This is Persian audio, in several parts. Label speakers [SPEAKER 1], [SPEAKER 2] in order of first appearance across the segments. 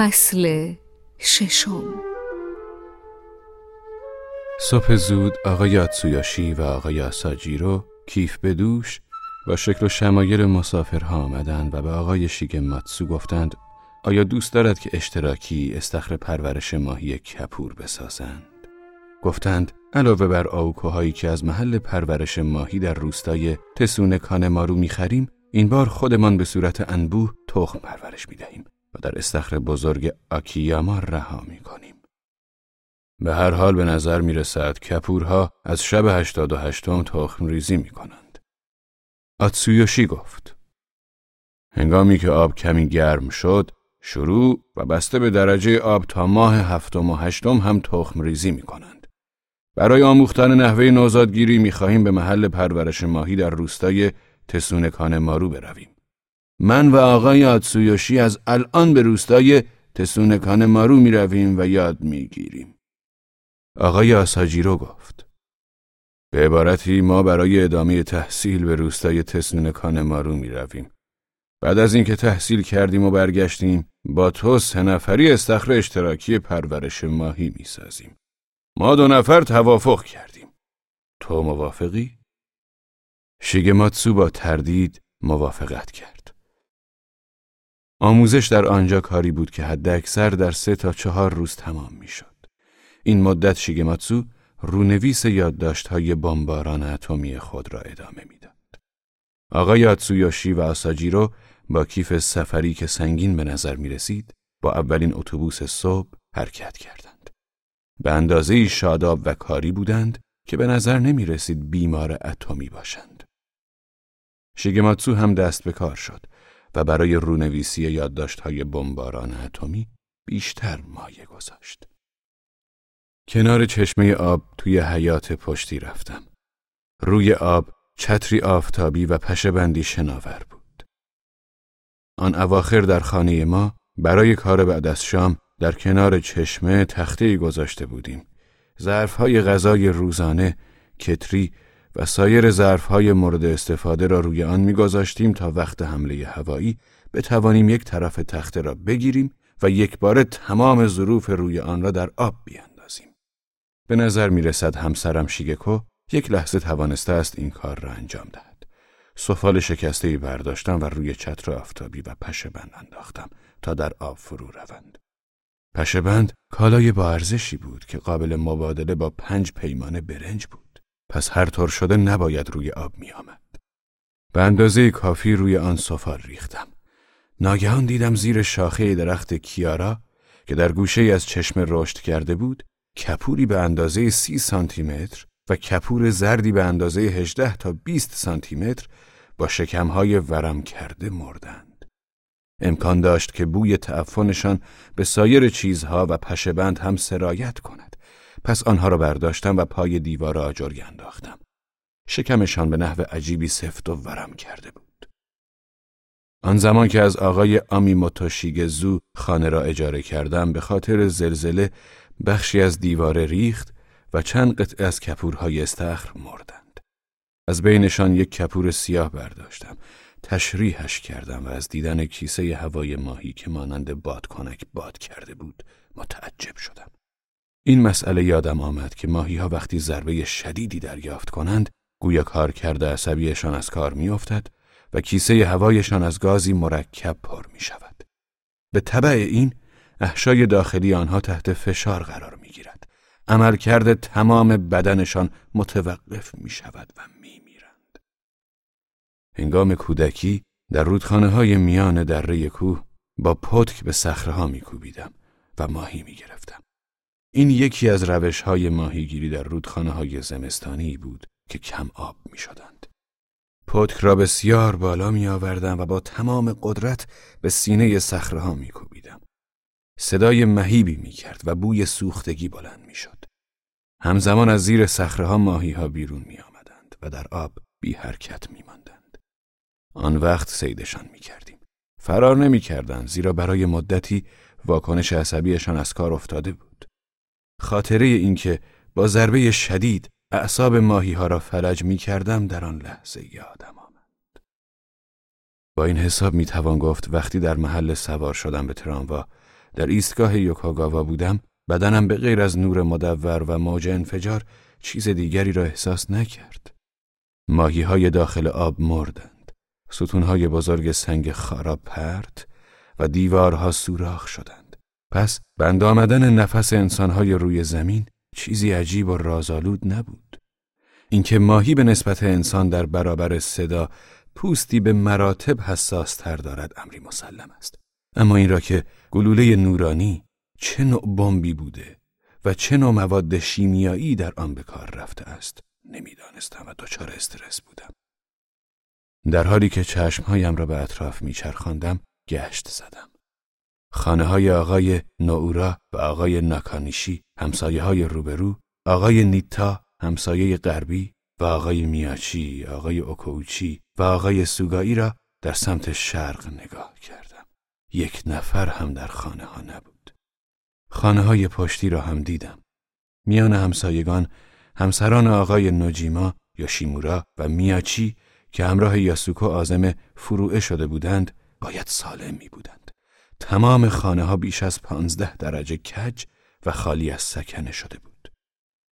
[SPEAKER 1] فصل ششم
[SPEAKER 2] صبح زود آقای آتسویاشی و آقای آساجیرو کیف به دوش با شکل و شمایل مسافرها آمدند و به آقای ماتسو گفتند آیا دوست دارد که اشتراکی استخر پرورش ماهی کپور بسازند؟ گفتند علاوه بر آوکوهایی که از محل پرورش ماهی در روستای تسون مارو می‌خریم این بار خودمان به صورت انبوه تخم پرورش می‌دهیم و در استخر بزرگ آکیاما رها می‌کنیم. به هر حال به نظر می رسد کپورها از شب هشتاد و هشتم تخم ریزی می کنند. آتسویوشی گفت. هنگامی که آب کمی گرم شد، شروع و بسته به درجه آب تا ماه هفتم و هشتم هم تخم ریزی می کنند. برای آموختن نحوه نوزادگیری می خواهیم به محل پرورش ماهی در روستای تسونکان مارو برویم. من و آقای آتسویوشی از الان به روستای تسونکان مارو می رویم و یاد می گیریم. آقای آساجیرو گفت به عبارتی ما برای ادامه تحصیل به روستای تسونکان مارو می رویم. بعد از اینکه تحصیل کردیم و برگشتیم با تو سه نفری استخر اشتراکی پرورش ماهی می سازیم. ما دو نفر توافق کردیم. تو موافقی؟ شیگماتسو با تردید موافقت کرد. آموزش در آنجا کاری بود که حد اکثر در سه تا چهار روز تمام می شد. این مدت شیگماتسو رونویس یادداشت های بمباران اتمی خود را ادامه می‌داد. آقای آتسویاشی و آساجیرو با کیف سفری که سنگین به نظر می رسید با اولین اتوبوس صبح حرکت کردند. به اندازه شاداب و کاری بودند که به نظر نمی رسید بیمار اتمی باشند. شیگماتسو هم دست به کار شد و برای رونویسی یادداشت‌های بمباران اتمی بیشتر مایه گذاشت. کنار چشمه آب توی حیات پشتی رفتم. روی آب چتری آفتابی و پشه بندی شناور بود. آن اواخر در خانه ما برای کار بعد از شام در کنار چشمه تخته گذاشته بودیم. ظرفهای غذای روزانه، کتری و سایر ظرفهای مورد استفاده را روی آن میگذاشتیم تا وقت حمله هوایی بتوانیم یک طرف تخته را بگیریم و یک بار تمام ظروف روی آن را در آب بیاندازیم. به نظر می رسد همسرم شیگکو یک لحظه توانسته است این کار را انجام دهد. سفال شکسته ای برداشتم و روی چتر آفتابی و پشه بند انداختم تا در آب فرو روند. پشه بند کالای با ارزشی بود که قابل مبادله با پنج پیمانه برنج بود. پس هر طور شده نباید روی آب می آمد. به اندازه کافی روی آن سفال ریختم. ناگهان دیدم زیر شاخه درخت کیارا که در گوشه از چشم رشد کرده بود کپوری به اندازه سی سانتی متر و کپور زردی به اندازه 18 تا 20 سانتی متر با شکمهای ورم کرده مردند. امکان داشت که بوی تعفنشان به سایر چیزها و پشبند هم سرایت کند. پس آنها را برداشتم و پای دیوار آجری انداختم. شکمشان به نحو عجیبی سفت و ورم کرده بود. آن زمان که از آقای آمیموتو شیگزو خانه را اجاره کردم به خاطر زلزله بخشی از دیوار ریخت و چند قطعه از کپورهای استخر مردند. از بینشان یک کپور سیاه برداشتم. تشریحش کردم و از دیدن کیسه هوای ماهی که مانند بادکنک باد کرده بود متعجب شدم. این مسئله یادم آمد که ماهی ها وقتی ضربه شدیدی دریافت کنند گویا کار کرده عصبیشان از کار میافتد و کیسه هوایشان از گازی مرکب پر می شود. به طبع این احشای داخلی آنها تحت فشار قرار می گیرد. عملکرد تمام بدنشان متوقف می شود و می میرند. هنگام کودکی در رودخانه های میان دره کوه با پتک به صخره ها می کوبیدم و ماهی می گرفتم. این یکی از روش های ماهیگیری در رودخانه های زمستانی بود که کم آب می شدند. پتک را بسیار بالا می آوردم و با تمام قدرت به سینه صخره ها می کوبیدم. صدای مهیبی می کرد و بوی سوختگی بلند می شد. همزمان از زیر صخره ها ماهی ها بیرون می آمدند و در آب بی حرکت می ماندند. آن وقت سیدشان می کردیم. فرار نمی کردند زیرا برای مدتی واکنش عصبیشان از کار افتاده بود. خاطره اینکه با ضربه شدید اعصاب ماهی ها را فلج می کردم در آن لحظه یادم آمد. با این حساب می توان گفت وقتی در محل سوار شدم به تراموا در ایستگاه یوکاگاوا بودم بدنم به غیر از نور مدور و موج انفجار چیز دیگری را احساس نکرد. ماهی های داخل آب مردند. ستونهای بزرگ سنگ خارا پرت و دیوارها سوراخ شدند. پس بند آمدن نفس انسانهای روی زمین چیزی عجیب و رازآلود نبود. اینکه ماهی به نسبت انسان در برابر صدا پوستی به مراتب حساس تر دارد امری مسلم است. اما این را که گلوله نورانی چه نوع بمبی بوده و چه نوع مواد شیمیایی در آن به کار رفته است نمی‌دانستم و دچار استرس بودم. در حالی که چشمهایم را به اطراف میچرخاندم گشت زدم. خانه های آقای نوورا و آقای ناکانیشی همسایه های روبرو، آقای نیتا همسایه غربی و آقای میاچی، آقای اوکوچی و آقای سوگایی را در سمت شرق نگاه کردم. یک نفر هم در خانه ها نبود. خانه های پشتی را هم دیدم. میان همسایگان همسران آقای نوجیما، یوشیمورا و میاچی که همراه یاسوکو آزم فروعه شده بودند باید سالم می بودند. تمام خانه ها بیش از پانزده درجه کج و خالی از سکنه شده بود.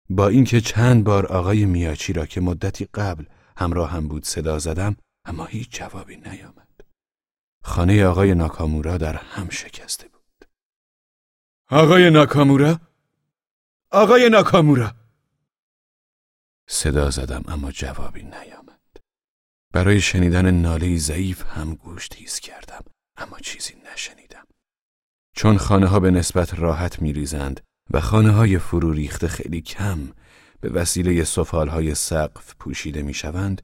[SPEAKER 2] با اینکه چند بار آقای میاچی را که مدتی قبل همراه هم بود صدا زدم اما هیچ جوابی نیامد. خانه آقای ناکامورا در هم شکسته بود. آقای ناکامورا؟ آقای ناکامورا! صدا زدم اما جوابی نیامد. برای شنیدن ناله ضعیف هم گوش تیز کردم اما چیزی نشنیدم. چون خانه ها به نسبت راحت می ریزند و خانه های فرو ریخته خیلی کم به وسیله سفال های سقف پوشیده می شوند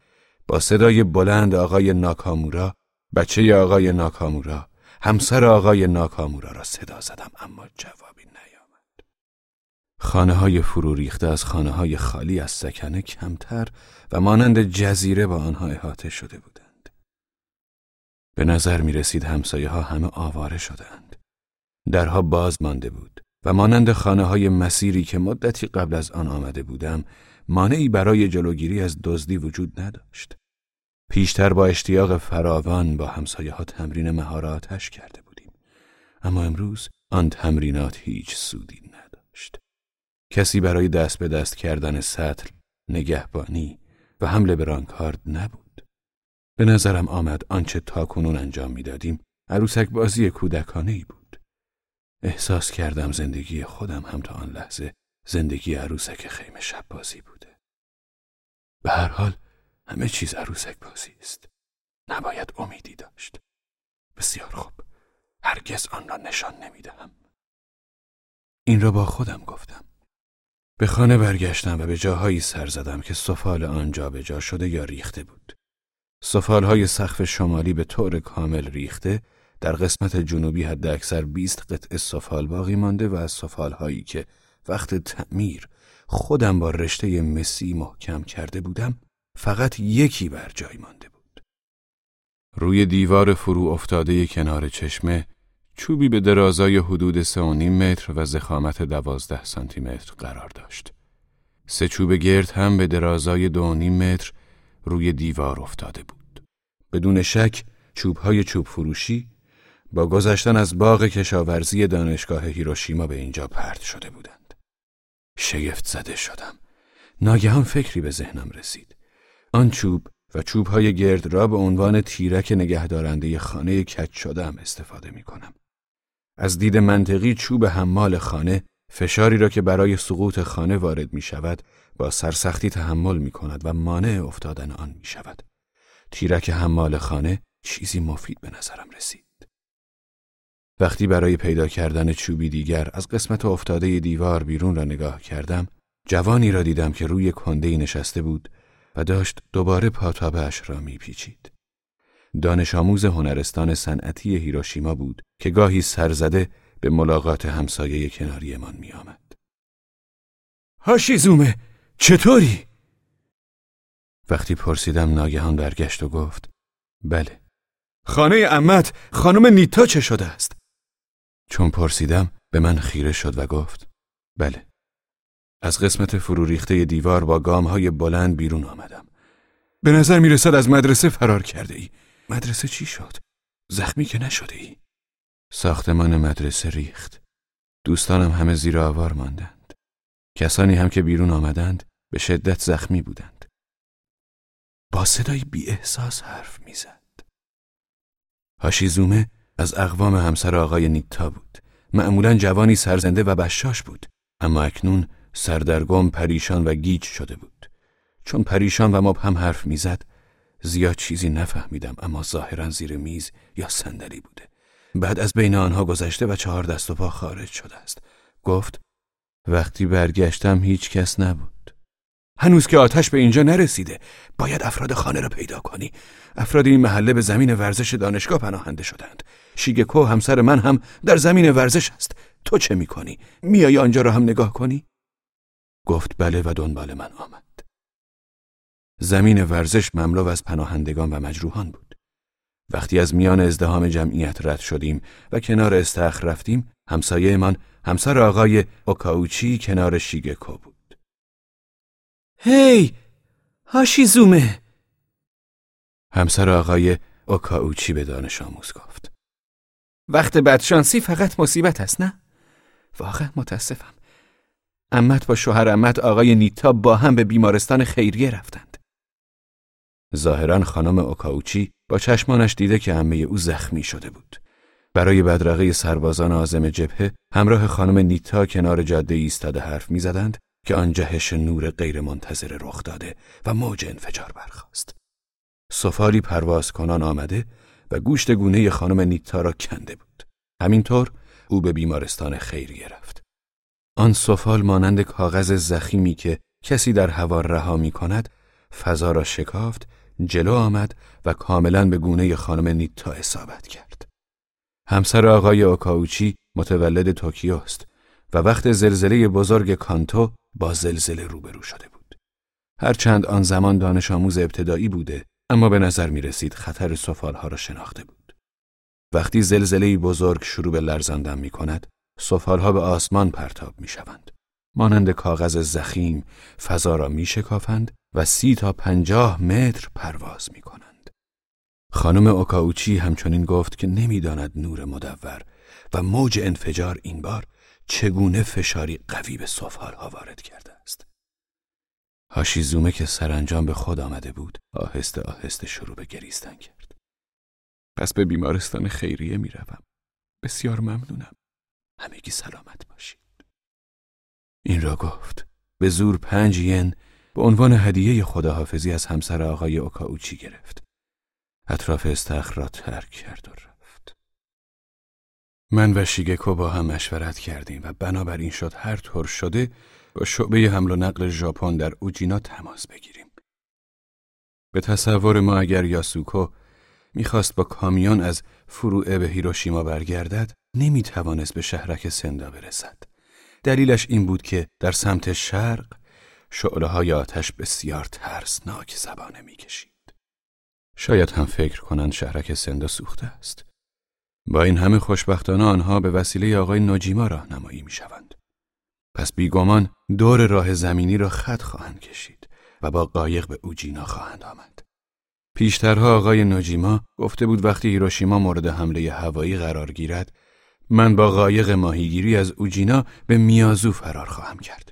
[SPEAKER 2] با صدای بلند آقای ناکامورا بچه آقای ناکامورا همسر آقای ناکامورا را صدا زدم اما جوابی نیامد. خانه های فرو ریخته از خانه های خالی از سکنه کمتر و مانند جزیره با آنها احاطه شده بودند. به نظر می رسید همسایه ها همه آواره شدند درها باز مانده بود و مانند خانه های مسیری که مدتی قبل از آن آمده بودم مانعی برای جلوگیری از دزدی وجود نداشت. پیشتر با اشتیاق فراوان با همسایه ها تمرین مهاراتش کرده بودیم. اما امروز آن تمرینات هیچ سودی نداشت. کسی برای دست به دست کردن سطل نگهبانی و حمله به رانکارد نبود. به نظرم آمد آنچه تاکنون انجام می‌دادیم عروسک بازی کودکانه ای بود. احساس کردم زندگی خودم هم تا آن لحظه زندگی عروسک خیمه شب بازی بوده. به هر حال همه چیز عروسک بازی است. نباید امیدی داشت. بسیار خوب. هرگز آن را نشان نمی‌دهم. این را با خودم گفتم. به خانه برگشتم و به جاهایی سر زدم که سفال آنجا به جا شده یا ریخته بود. های سقف شمالی به طور کامل ریخته در قسمت جنوبی حد اکثر 20 قطع سفال باقی مانده و از هایی که وقت تعمیر خودم با رشته مسی محکم کرده بودم فقط یکی بر جای مانده بود. روی دیوار فرو افتاده کنار چشمه چوبی به درازای حدود سه و نیم متر و زخامت دوازده سانتی متر قرار داشت. سه چوب گرد هم به درازای دو نیم متر روی دیوار افتاده بود. بدون شک چوبهای چوب فروشی با گذشتن از باغ کشاورزی دانشگاه هیروشیما به اینجا پرت شده بودند. شگفت زده شدم. ناگهان فکری به ذهنم رسید. آن چوب و چوبهای گرد را به عنوان تیرک نگهدارنده خانه کچ شده هم استفاده می کنم. از دید منطقی چوب حمال خانه فشاری را که برای سقوط خانه وارد می شود با سرسختی تحمل می کند و مانع افتادن آن می شود. تیرک حمال خانه چیزی مفید به نظرم رسید. وقتی برای پیدا کردن چوبی دیگر از قسمت افتاده دیوار بیرون را نگاه کردم، جوانی را دیدم که روی کندهی نشسته بود و داشت دوباره پاتابش را میپیچید. دانش آموز هنرستان صنعتی هیروشیما بود که گاهی سرزده به ملاقات همسایه کناریمان می آمد. هاشیزومه چطوری؟ وقتی پرسیدم ناگهان برگشت و گفت بله خانه امت خانم نیتا چه شده است؟ چون پرسیدم به من خیره شد و گفت بله از قسمت فرو ریخته دیوار با گام های بلند بیرون آمدم. به نظر می رسد از مدرسه فرار کرده ای. مدرسه چی شد؟ زخمی که نشده ای؟ ساختمان مدرسه ریخت. دوستانم همه زیر آوار ماندند. کسانی هم که بیرون آمدند به شدت زخمی بودند. با صدای بی احساس حرف می‌زد. هاشیزومه از اقوام همسر آقای نیتا بود. معمولا جوانی سرزنده و بشاش بود. اما اکنون سردرگم پریشان و گیج شده بود. چون پریشان و مبهم حرف می‌زد زیاد چیزی نفهمیدم اما ظاهرا زیر میز یا صندلی بوده. بعد از بین آنها گذشته و چهار دست و پا خارج شده است. گفت وقتی برگشتم هیچ کس نبود. هنوز که آتش به اینجا نرسیده باید افراد خانه را پیدا کنی افراد این محله به زمین ورزش دانشگاه پناهنده شدند شیگکو همسر من هم در زمین ورزش است. تو چه می‌کنی؟ میای آنجا را هم نگاه کنی؟ گفت بله و دنبال من آمد. زمین ورزش مملو از پناهندگان و مجروحان بود. وقتی از میان ازدهام جمعیت رد شدیم و کنار استخر رفتیم همسایهمان همسر آقای اوکاوچی کنار شیگکو بود.
[SPEAKER 3] هی! هاشیزومه!
[SPEAKER 2] همسر آقای اوکاوچی به دانش آموز گفت.
[SPEAKER 3] وقت بدشانسی فقط مصیبت است نه؟ واقعا متاسفم امت با شوهر امت آقای نیتا با هم به بیمارستان خیریه رفتند
[SPEAKER 2] ظاهرا خانم اوکاوچی با چشمانش دیده که امه او زخمی شده بود برای بدرقه سربازان آزم جبهه همراه خانم نیتا کنار جاده ایستاده حرف می‌زدند که آن جهش نور غیرمنتظره رخ داده و موج انفجار برخاست. سفاری پرواز کنان آمده و گوشت گونه خانم نیتا را کنده بود. همینطور او به بیمارستان خیریه رفت. آن سفال مانند کاغذ زخیمی که کسی در هوا رها می کند فضا را شکافت جلو آمد و کاملا به گونه خانم نیتا اصابت کرد. همسر آقای اوکاوچی متولد توکیو است و وقت زلزله بزرگ کانتو با زلزله روبرو شده بود. هرچند آن زمان دانش آموز ابتدایی بوده اما به نظر می رسید خطر سفالها را شناخته بود. وقتی زلزله بزرگ شروع به لرزاندن می کند سفالها به آسمان پرتاب می شوند. مانند کاغذ زخیم فضا را می شکافند و سی تا پنجاه متر پرواز می کنند. خانم اوکاوچی همچنین گفت که نمی‌داند نور مدور و موج انفجار این بار چگونه فشاری قوی به ها وارد است. هاشیزومه که سرانجام به خود آمده بود آهسته آهسته شروع به گریستن کرد. پس به بیمارستان خیریه می روم. بسیار ممنونم. همگی سلامت باشید. این را گفت. به زور پنج ین به عنوان هدیه خداحافظی از همسر آقای اوکاوچی گرفت. اطراف استخر را ترک کرد و من و شیگکو با هم مشورت کردیم و بنابراین شد هر طور شده با شعبه حمل و نقل ژاپن در اوجینا تماس بگیریم. به تصور ما اگر یاسوکو می‌خواست با کامیون از فروعه به هیروشیما برگردد نمی توانست به شهرک سندا برسد. دلیلش این بود که در سمت شرق شعله های آتش بسیار ترسناک زبانه می‌کشید. شاید هم فکر کنند شهرک سندا سوخته است. با این همه خوشبختانه آنها به وسیله آقای ناجیما راهنمایی می شوند. پس بیگمان دور راه زمینی را خط خواهند کشید و با قایق به اوجینا خواهند آمد. پیشترها آقای ناجیما گفته بود وقتی هیروشیما مورد حمله هوایی قرار گیرد من با قایق ماهیگیری از اوجینا به میازو فرار خواهم کرد.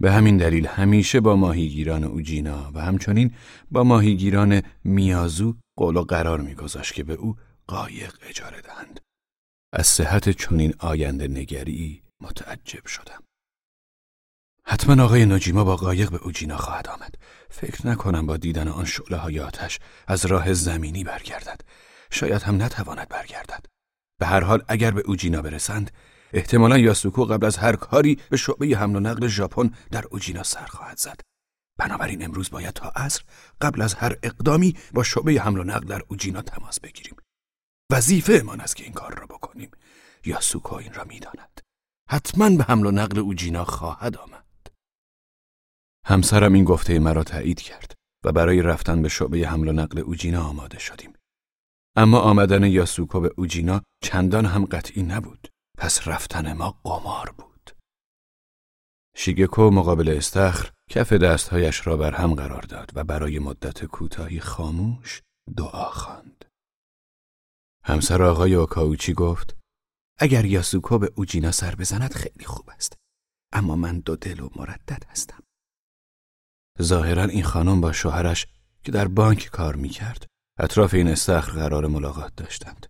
[SPEAKER 2] به همین دلیل همیشه با ماهیگیران اوجینا و همچنین با ماهیگیران میازو قول و قرار میگذاشت که به او قایق اجاره دهند. از صحت چنین آینده نگری متعجب شدم. حتما آقای ناجیما با قایق به اوجینا خواهد آمد. فکر نکنم با دیدن آن شعله های آتش از راه زمینی برگردد. شاید هم نتواند برگردد. به هر حال اگر به اوجینا برسند احتمالا یاسوکو قبل از هر کاری به شعبه حمل و نقل ژاپن در اوجینا سر خواهد زد. بنابراین امروز باید تا عصر قبل از هر اقدامی با شعبه حمل و نقل در اوجینا تماس بگیریم. وظیفه من است که این کار را بکنیم یا سوکا این را می‌داند حتما به حمل و نقل اوجینا خواهد آمد همسرم این گفته مرا تایید کرد و برای رفتن به شعبه حمل و نقل اوجینا آماده شدیم. اما آمدن یاسوکو به اوجینا چندان هم قطعی نبود. پس رفتن ما قمار بود. شیگکو مقابل استخر کف دستهایش را بر هم قرار داد و برای مدت کوتاهی خاموش دعا خواند. همسر آقای اوکاوچی گفت
[SPEAKER 3] اگر یاسوکو به اوجینا سر بزند خیلی خوب است. اما من دو دل و مردد هستم.
[SPEAKER 2] ظاهرا این خانم با شوهرش که در بانک کار می‌کرد اطراف این استخر قرار ملاقات داشتند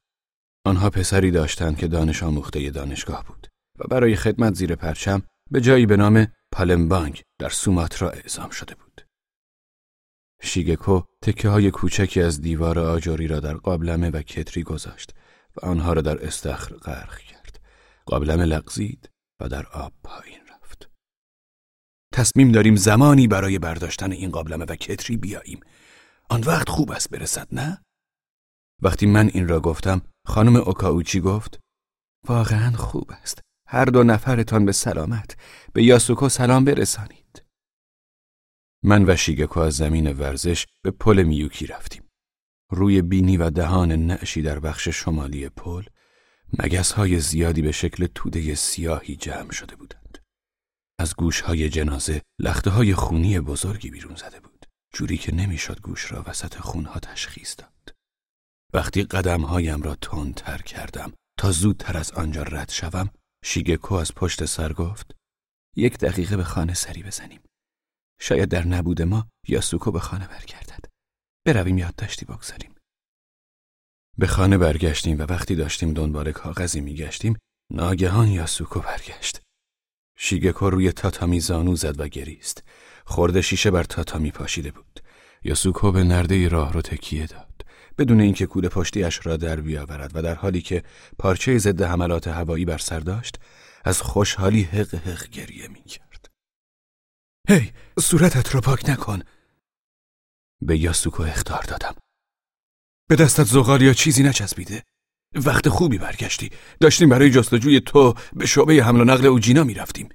[SPEAKER 2] آنها پسری داشتند که دانش آموخته دانشگاه بود و برای خدمت زیر پرچم به جایی به نام پالمبانگ در سوماترا اعزام شده بود. شیگکو تکه های کوچکی از دیوار آجوری را در قابلمه و کتری گذاشت و آنها را در استخر غرق کرد. قابلمه لغزید و در آب پایین. تصمیم داریم زمانی برای برداشتن این قابلمه و کتری بیاییم. آن وقت خوب است برسد نه؟ وقتی من این را گفتم خانم اوکاوچی گفت واقعا خوب است. هر دو نفرتان به سلامت به یاسوکو سلام برسانید. من و شیگکو از زمین ورزش به پل میوکی رفتیم. روی بینی و دهان نعشی در بخش شمالی پل مگس های زیادی به شکل توده سیاهی جمع شده بودند. از گوش های جنازه لخته های خونی بزرگی بیرون زده بود. جوری که نمی‌شد گوش را وسط خونها تشخیص داد. وقتی قدمهایم را تر کردم تا زودتر از آنجا رد شوم شیگکو از پشت سر گفت یک دقیقه به خانه سری بزنیم. شاید در نبود ما یاسوکو به خانه برگردد. برویم یادداشتی بگذاریم. به خانه برگشتیم و وقتی داشتیم دنبال کاغذی میگشتیم ناگهان یاسوکو برگشت. شیگکو روی تاتامی زانو زد و گریست. خورده شیشه بر تاتامی پاشیده بود. یاسوکو به نرده راه رو تکیه داد. بدون اینکه کوله پشتیش را در بیاورد و در حالی که پارچه ضد حملات هوایی بر سر داشت از خوشحالی حق حق گریه می کرد. هی صورتت را پاک نکن به یاسوکو اختار دادم به دستت زغال یا چیزی نچسبیده وقت خوبی برگشتی داشتیم برای جستجوی تو به شعبه حمل و نقل اوجینا می رفتیم.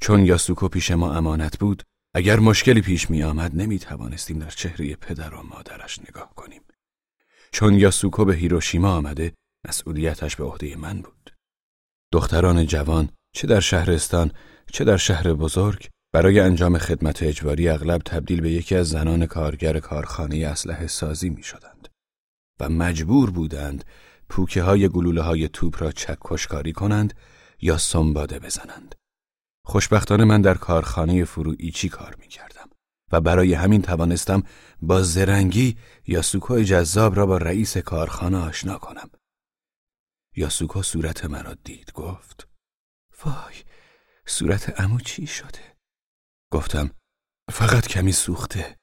[SPEAKER 2] چون یاسوکو پیش ما امانت بود اگر مشکلی پیش می آمد نمی توانستیم در چهره پدر و مادرش نگاه کنیم. چون یاسوکو به هیروشیما آمده مسئولیتش به عهده من بود. دختران جوان چه در شهرستان چه در شهر بزرگ برای انجام خدمت اجباری اغلب تبدیل به یکی از زنان کارگر کارخانه اسلحه سازی می شدند و مجبور بودند پوکه های گلوله های توپ را چکشکاری کنند یا سنباده بزنند. خوشبختانه من در کارخانه فروئیچی کار می کردم و برای همین توانستم با زرنگی یاسوکو جذاب را با رئیس کارخانه آشنا کنم. یاسوکو صورت مرا دید گفت وای صورت امو چی شده؟ گفتم فقط کمی سوخته.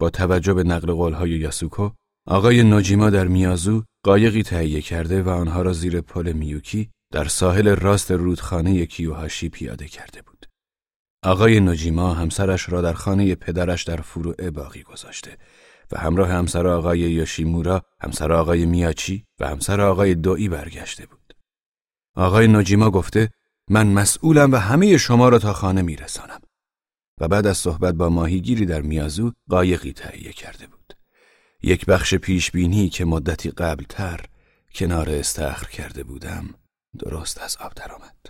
[SPEAKER 2] با توجه به نقل قولهای یاسوکو آقای ناجیما در میازو قایقی تهیه کرده و آنها را زیر پل میوکی در ساحل راست رودخانه کیوهاشی پیاده کرده بود. آقای نوجیما همسرش را در خانه پدرش در فروع باقی گذاشته و همراه همسر آقای یوشیمورا، همسر آقای میاچی و همسر آقای دوئی برگشته بود. آقای نوجیما گفته من مسئولم و همه شما را تا خانه میرسانم. و بعد از صحبت با ماهیگیری در میازو قایقی تهیه کرده بود. یک بخش پیش بینی که مدتی قبل تر کنار استخر کرده بودم درست از آب درآمد.